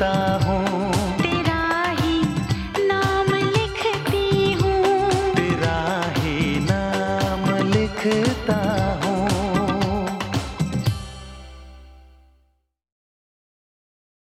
बातें